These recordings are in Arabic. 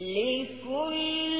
لكل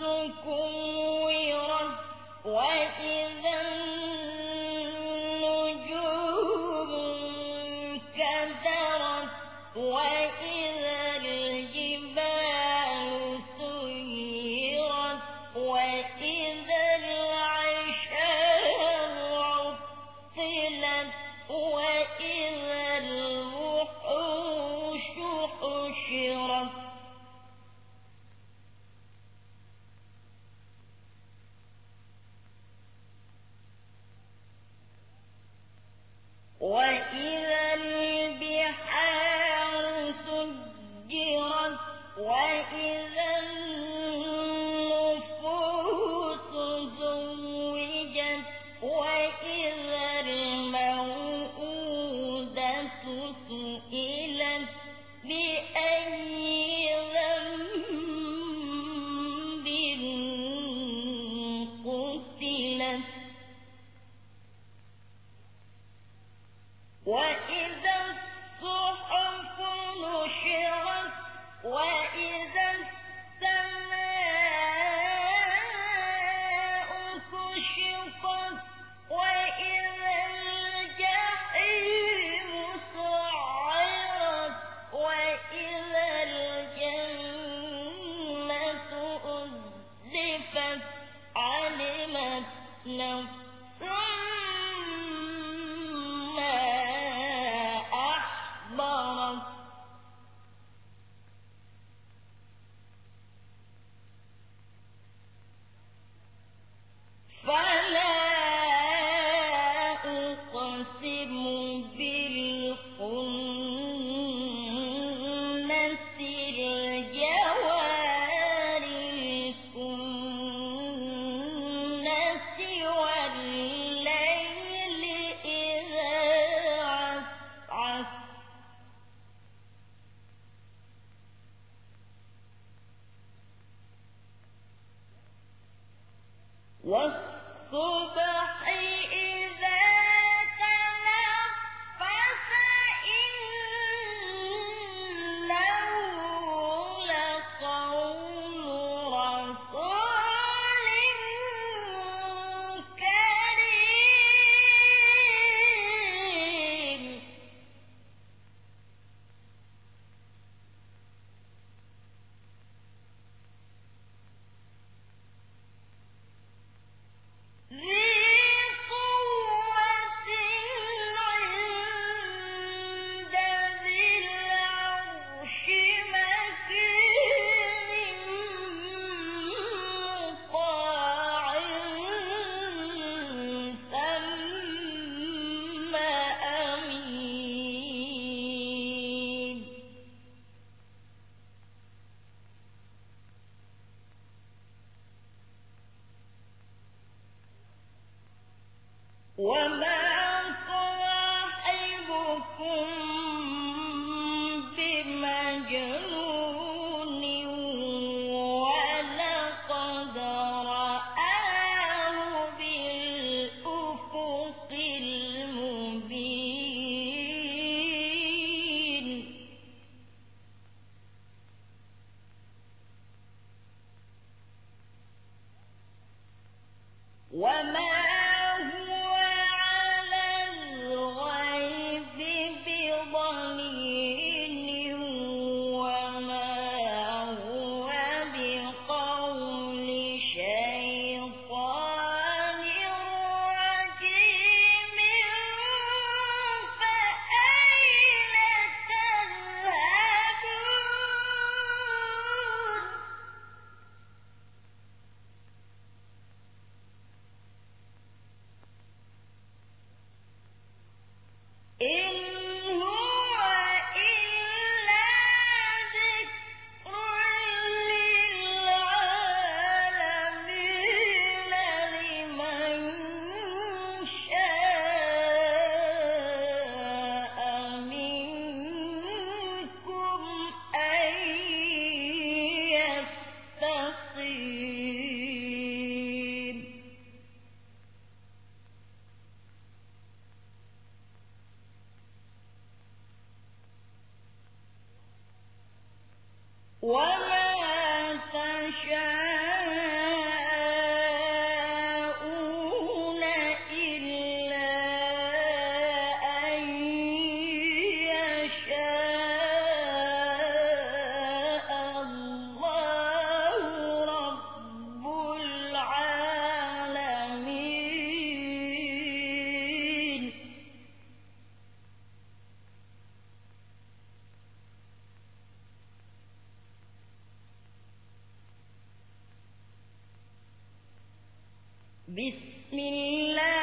يَرْزُقُكُمْ وَيُرَزِّقُكُم وإذا بسم الله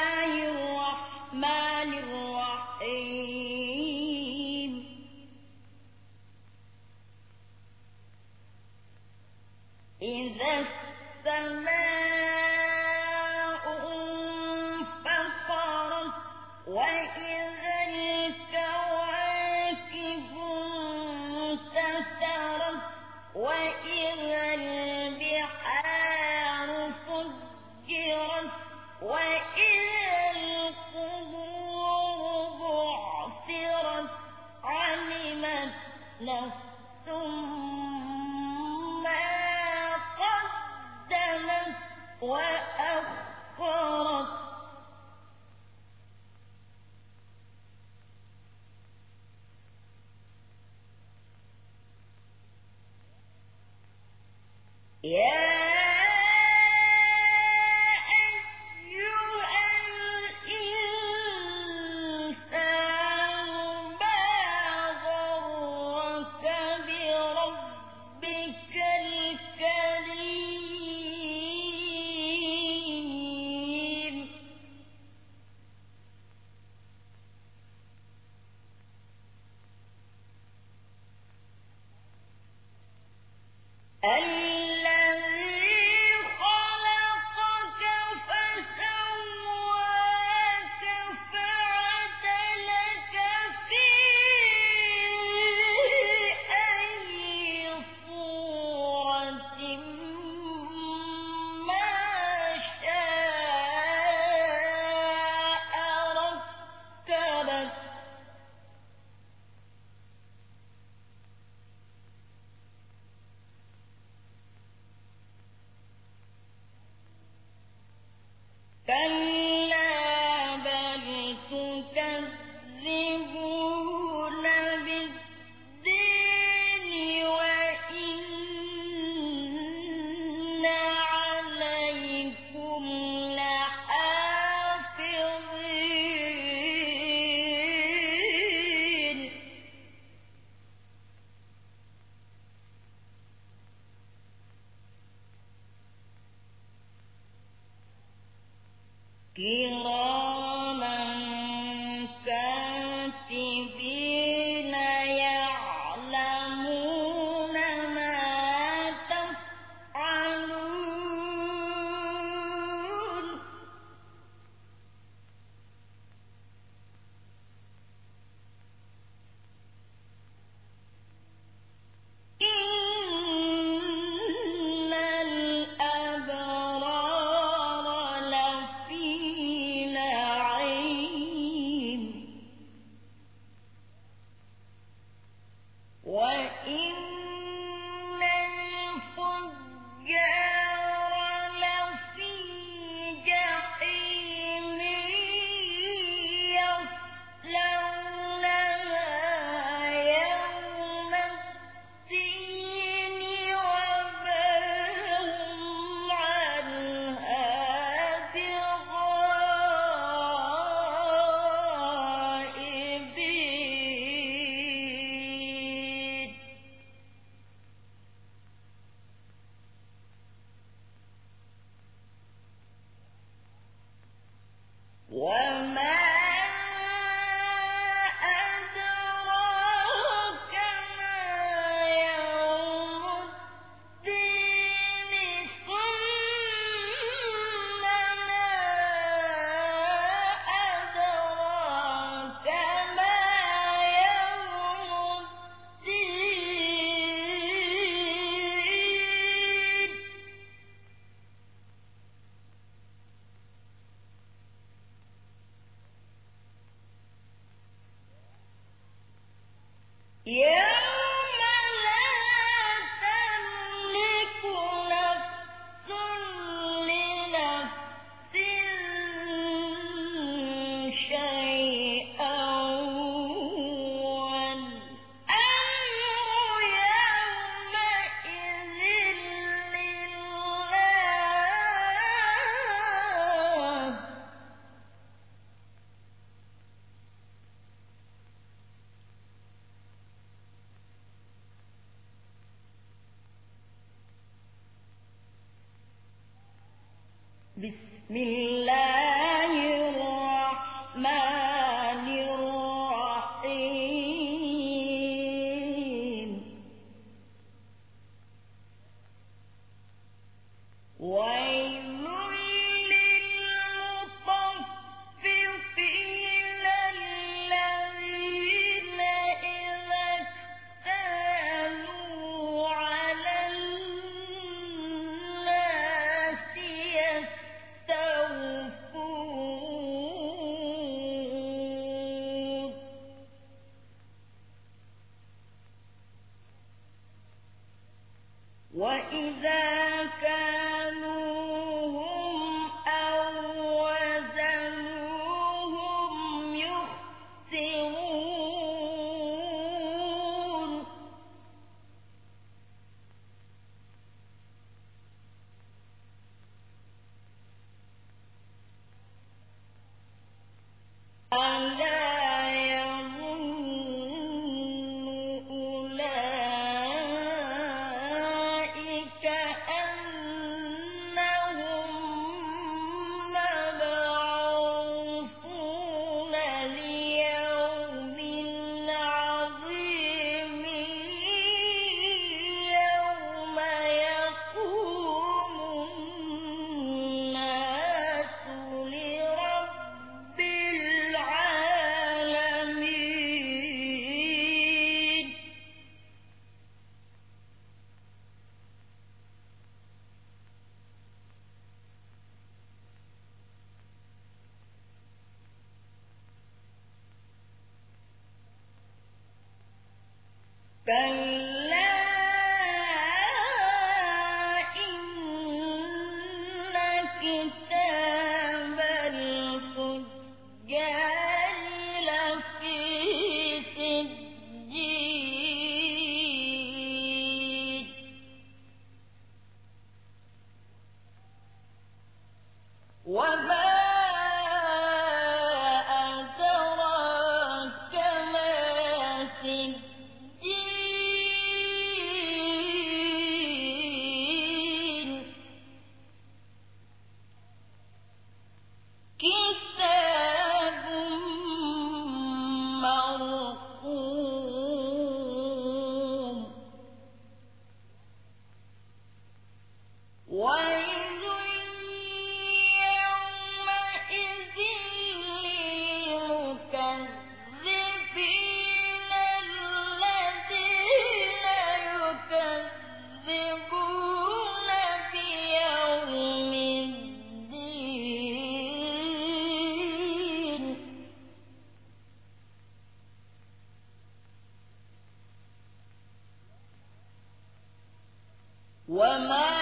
وما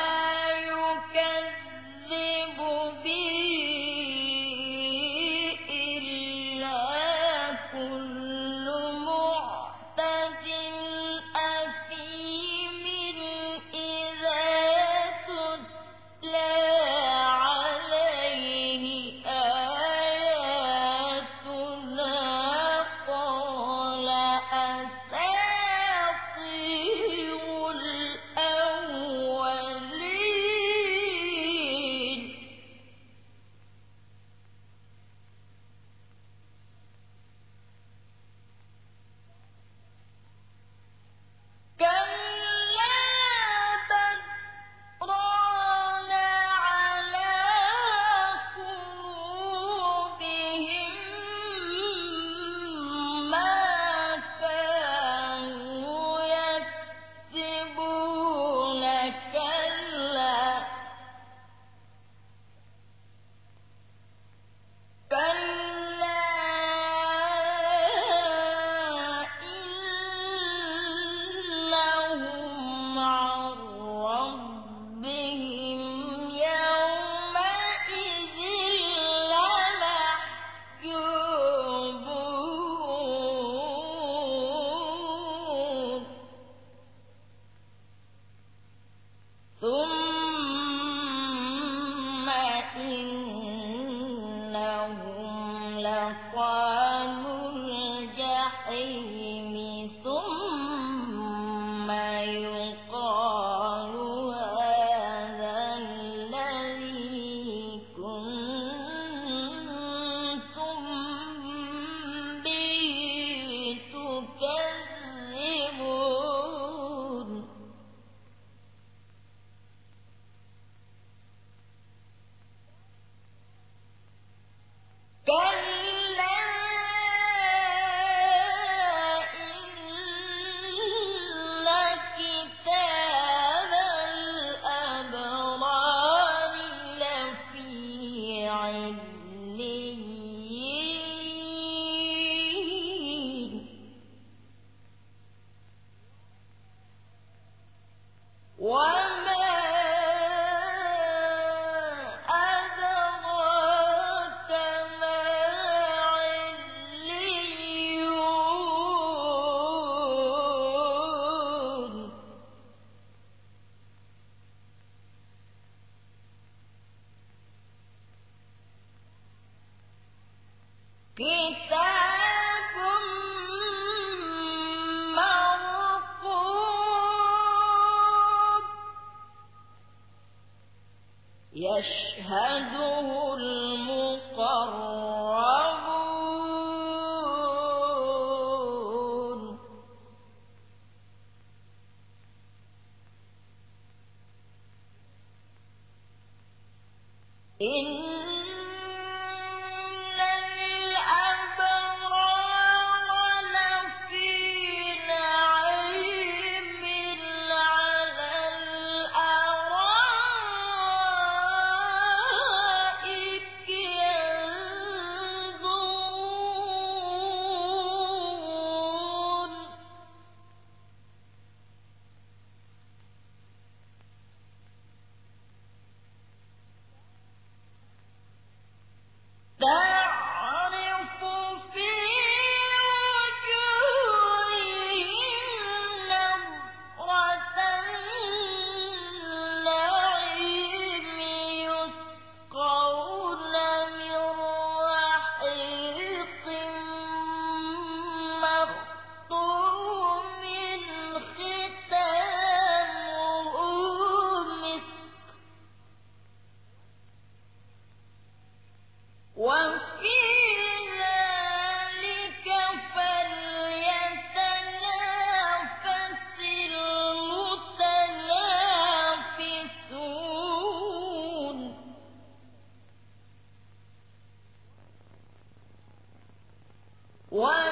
Peace out. Wow.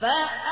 فأ